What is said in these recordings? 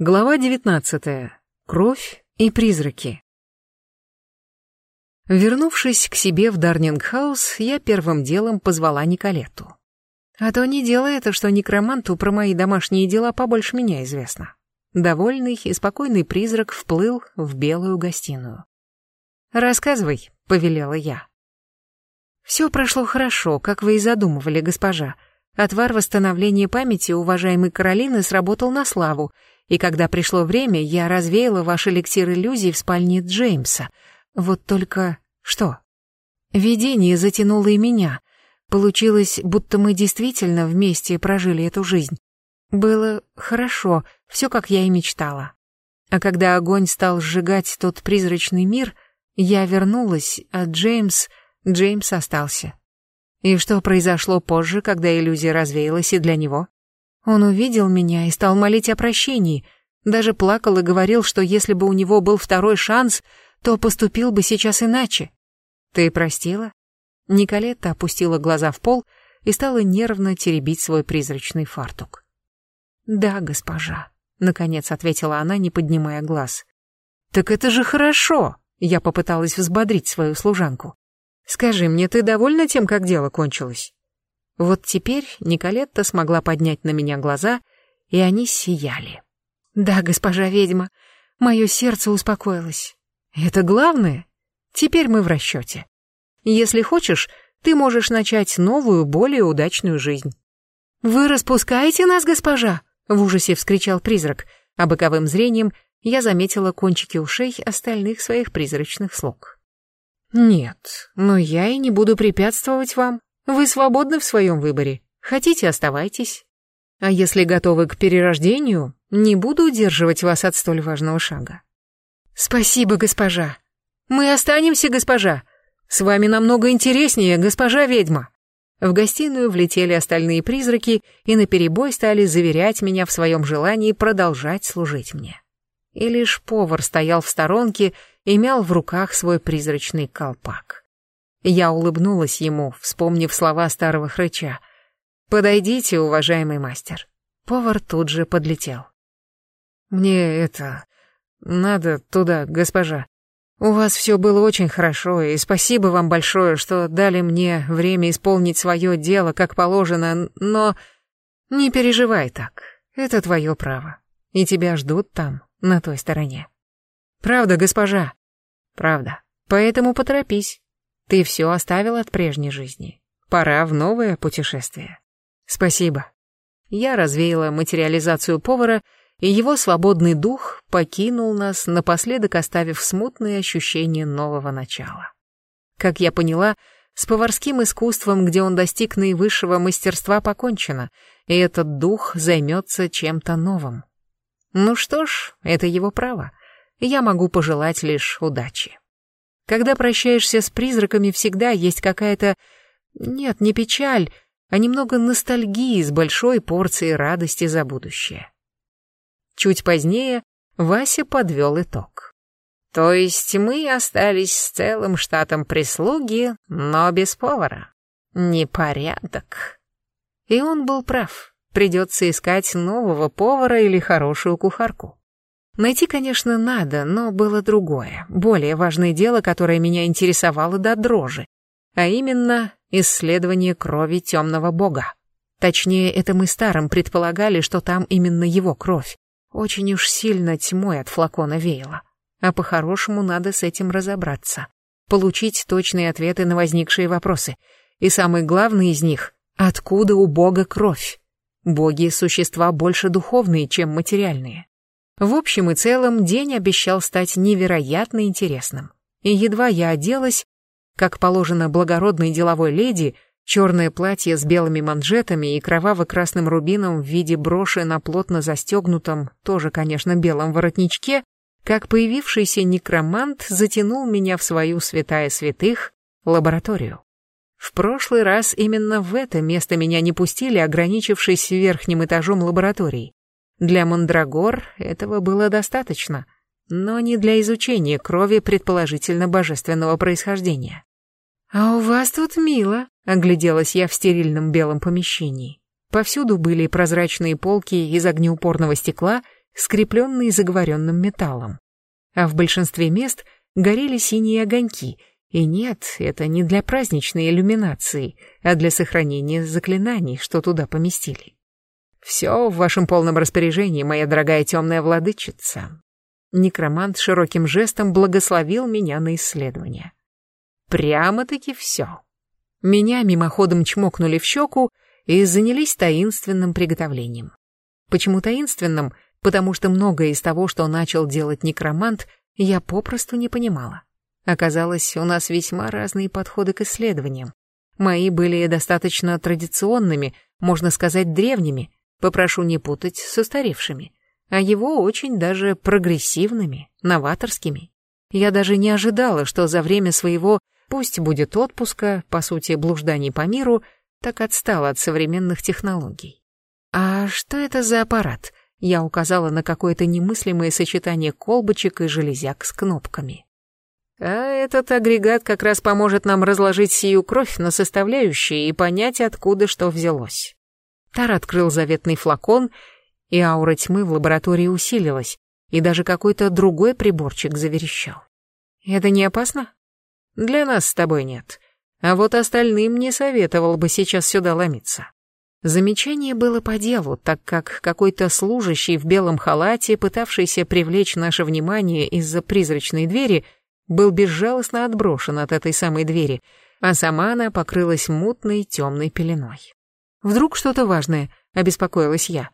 Глава 19. Кровь и призраки. Вернувшись к себе в Дарнингхаус, я первым делом позвала Николетту. А то не дело это, что некроманту про мои домашние дела побольше меня известно. Довольный и спокойный призрак вплыл в белую гостиную. «Рассказывай», — повелела я. «Все прошло хорошо, как вы и задумывали, госпожа. Отвар восстановления памяти уважаемой Каролины сработал на славу, и когда пришло время, я развеяла ваш эликсир иллюзий в спальне Джеймса. Вот только... что? Видение затянуло и меня. Получилось, будто мы действительно вместе прожили эту жизнь. Было хорошо, все как я и мечтала. А когда огонь стал сжигать тот призрачный мир, я вернулась, а Джеймс... Джеймс остался. И что произошло позже, когда иллюзия развеялась и для него? Он увидел меня и стал молить о прощении, даже плакал и говорил, что если бы у него был второй шанс, то поступил бы сейчас иначе. Ты простила? Николетта опустила глаза в пол и стала нервно теребить свой призрачный фартук. Да, госпожа, наконец ответила она, не поднимая глаз. Так это же хорошо, я попыталась взбодрить свою служанку. Скажи мне, ты довольна тем, как дело кончилось? Вот теперь Николетта смогла поднять на меня глаза, и они сияли. «Да, госпожа ведьма, мое сердце успокоилось. Это главное. Теперь мы в расчете. Если хочешь, ты можешь начать новую, более удачную жизнь». «Вы распускаете нас, госпожа?» — в ужасе вскричал призрак, а боковым зрением я заметила кончики ушей остальных своих призрачных слуг. «Нет, но я и не буду препятствовать вам. Вы свободны в своем выборе. Хотите, оставайтесь. А если готовы к перерождению, не буду удерживать вас от столь важного шага. Спасибо, госпожа. Мы останемся, госпожа. С вами намного интереснее, госпожа ведьма. В гостиную влетели остальные призраки и наперебой стали заверять меня в своем желании продолжать служить мне. И лишь повар стоял в сторонке и мял в руках свой призрачный колпак. Я улыбнулась ему, вспомнив слова старого хрыча. «Подойдите, уважаемый мастер». Повар тут же подлетел. «Мне это... надо туда, госпожа. У вас все было очень хорошо, и спасибо вам большое, что дали мне время исполнить свое дело, как положено, но... Не переживай так, это твое право, и тебя ждут там, на той стороне». «Правда, госпожа?» «Правда. Поэтому поторопись. Ты все оставил от прежней жизни. Пора в новое путешествие. Спасибо. Я развеяла материализацию повара, и его свободный дух покинул нас, напоследок оставив смутные ощущения нового начала. Как я поняла, с поварским искусством, где он достиг наивысшего мастерства, покончено, и этот дух займется чем-то новым. Ну что ж, это его право. Я могу пожелать лишь удачи. Когда прощаешься с призраками, всегда есть какая-то... Нет, не печаль, а немного ностальгии с большой порцией радости за будущее. Чуть позднее Вася подвел итог. То есть мы остались с целым штатом прислуги, но без повара. Непорядок. И он был прав. Придется искать нового повара или хорошую кухарку. Найти, конечно, надо, но было другое, более важное дело, которое меня интересовало до дрожи, а именно исследование крови темного бога. Точнее, это мы старым предполагали, что там именно его кровь. Очень уж сильно тьмой от флакона веяло. А по-хорошему надо с этим разобраться. Получить точные ответы на возникшие вопросы. И самый главный из них — откуда у бога кровь? Боги — существа больше духовные, чем материальные. В общем и целом, день обещал стать невероятно интересным. И едва я оделась, как положено благородной деловой леди, черное платье с белыми манжетами и кроваво-красным рубином в виде броши на плотно застегнутом, тоже, конечно, белом воротничке, как появившийся некромант затянул меня в свою святая святых лабораторию. В прошлый раз именно в это место меня не пустили, ограничившись верхним этажом лаборатории. Для мандрагор этого было достаточно, но не для изучения крови предположительно божественного происхождения. «А у вас тут мило», — огляделась я в стерильном белом помещении. Повсюду были прозрачные полки из огнеупорного стекла скрепленные заговоренным металлом. А в большинстве мест горели синие огоньки, и нет, это не для праздничной иллюминации, а для сохранения заклинаний, что туда поместили. Все в вашем полном распоряжении, моя дорогая темная владычица. Некромант широким жестом благословил меня на исследование. Прямо-таки все. Меня мимоходом чмокнули в щеку и занялись таинственным приготовлением. Почему таинственным? Потому что многое из того, что начал делать некромант, я попросту не понимала. Оказалось, у нас весьма разные подходы к исследованиям. Мои были достаточно традиционными, можно сказать, древними, попрошу не путать с устаревшими, а его очень даже прогрессивными, новаторскими. Я даже не ожидала, что за время своего, пусть будет отпуска, по сути, блужданий по миру, так отстала от современных технологий. «А что это за аппарат?» Я указала на какое-то немыслимое сочетание колбочек и железяк с кнопками. А этот агрегат как раз поможет нам разложить сию кровь на составляющие и понять, откуда что взялось. Тар открыл заветный флакон, и аура тьмы в лаборатории усилилась, и даже какой-то другой приборчик заверещал. Это не опасно? Для нас с тобой нет. А вот остальным не советовал бы сейчас сюда ломиться. Замечание было по делу, так как какой-то служащий в белом халате, пытавшийся привлечь наше внимание из-за призрачной двери, был безжалостно отброшен от этой самой двери, а сама она покрылась мутной темной пеленой. «Вдруг что-то важное?» — обеспокоилась я.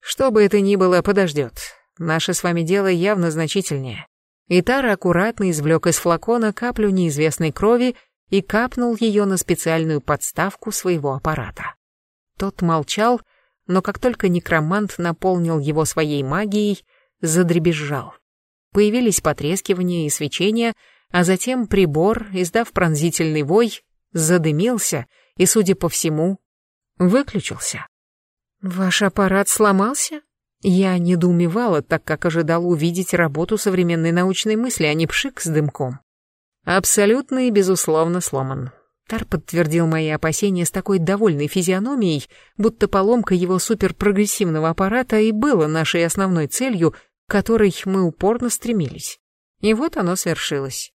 «Что бы это ни было, подождет. Наше с вами дело явно значительнее». И Тара аккуратно извлек из флакона каплю неизвестной крови и капнул ее на специальную подставку своего аппарата. Тот молчал, но как только некромант наполнил его своей магией, задребезжал. Появились потрескивания и свечения, а затем прибор, издав пронзительный вой, задымился и, судя по всему, выключился. «Ваш аппарат сломался?» Я недоумевала, так как ожидала увидеть работу современной научной мысли, а не пшик с дымком. Абсолютно и безусловно сломан. Тар подтвердил мои опасения с такой довольной физиономией, будто поломка его суперпрогрессивного аппарата и была нашей основной целью — которой мы упорно стремились. И вот оно свершилось.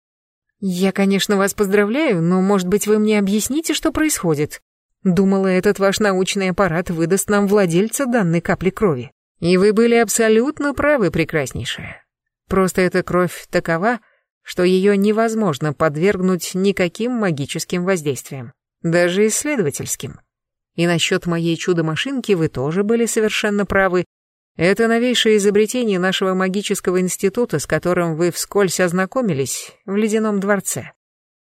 Я, конечно, вас поздравляю, но, может быть, вы мне объясните, что происходит? Думала, этот ваш научный аппарат выдаст нам владельца данной капли крови. И вы были абсолютно правы, прекраснейшая. Просто эта кровь такова, что ее невозможно подвергнуть никаким магическим воздействиям, даже исследовательским. И насчет моей чудо-машинки вы тоже были совершенно правы, это новейшее изобретение нашего магического института, с которым вы вскользь ознакомились в Ледяном дворце.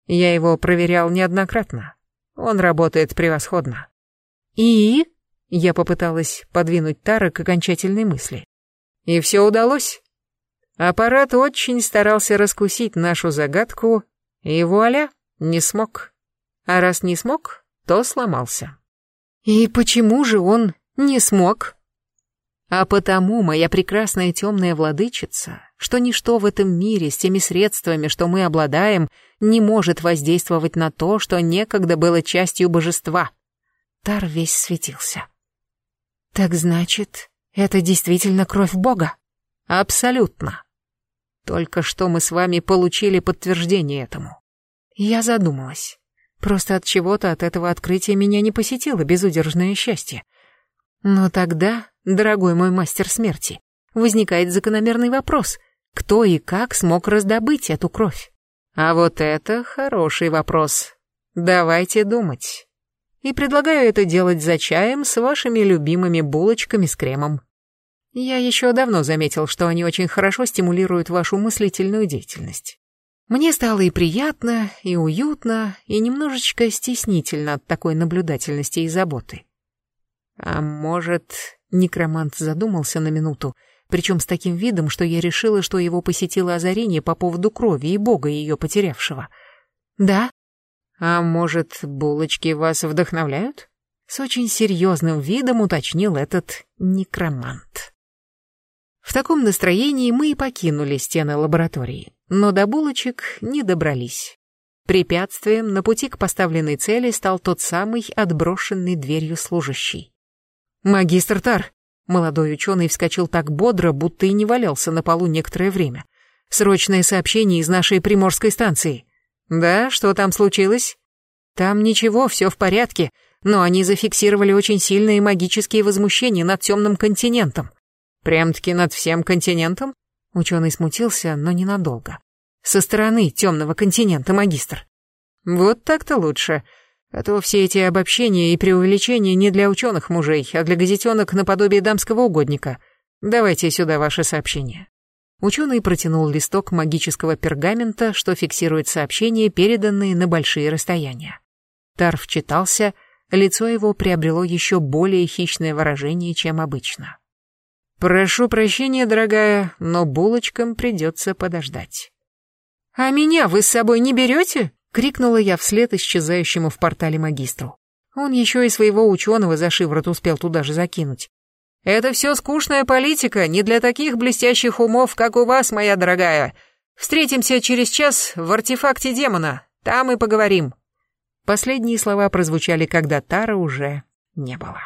Я его проверял неоднократно. Он работает превосходно. И? Я попыталась подвинуть Тара к окончательной мысли. И все удалось. Аппарат очень старался раскусить нашу загадку, и вуаля, не смог. А раз не смог, то сломался. И почему же он не смог? А потому, моя прекрасная темная владычица, что ничто в этом мире с теми средствами, что мы обладаем, не может воздействовать на то, что некогда было частью божества. Тар весь светился. Так значит, это действительно кровь Бога? Абсолютно. Только что мы с вами получили подтверждение этому. Я задумалась. Просто от чего-то от этого открытия меня не посетило безудержное счастье. Но тогда дорогой мой мастер смерти, возникает закономерный вопрос, кто и как смог раздобыть эту кровь? А вот это хороший вопрос. Давайте думать. И предлагаю это делать за чаем с вашими любимыми булочками с кремом. Я еще давно заметил, что они очень хорошо стимулируют вашу мыслительную деятельность. Мне стало и приятно, и уютно, и немножечко стеснительно от такой наблюдательности и заботы. А может, Некромант задумался на минуту, причем с таким видом, что я решила, что его посетило озарение по поводу крови и бога ее потерявшего. «Да?» «А может, булочки вас вдохновляют?» С очень серьезным видом уточнил этот некромант. В таком настроении мы и покинули стены лаборатории, но до булочек не добрались. Препятствием на пути к поставленной цели стал тот самый отброшенный дверью служащий. «Магистр Тар, Молодой ученый вскочил так бодро, будто и не валялся на полу некоторое время. «Срочное сообщение из нашей приморской станции». «Да, что там случилось?» «Там ничего, все в порядке, но они зафиксировали очень сильные магические возмущения над темным континентом». «Прям-таки над всем континентом?» Ученый смутился, но ненадолго. «Со стороны темного континента, магистр». «Вот так-то лучше. А то все эти обобщения и преувеличения не для ученых мужей, а для газетенок наподобие дамского угодника. Давайте сюда ваше сообщение». Ученый протянул листок магического пергамента, что фиксирует сообщения, переданные на большие расстояния. Тарф читался, лицо его приобрело еще более хищное выражение, чем обычно. «Прошу прощения, дорогая, но булочкам придется подождать». «А меня вы с собой не берете?» — крикнула я вслед исчезающему в портале магистру. Он еще и своего ученого за шиворот успел туда же закинуть. Это все скучная политика, не для таких блестящих умов, как у вас, моя дорогая. Встретимся через час в артефакте демона. Там и поговорим. Последние слова прозвучали, когда Тара уже не было.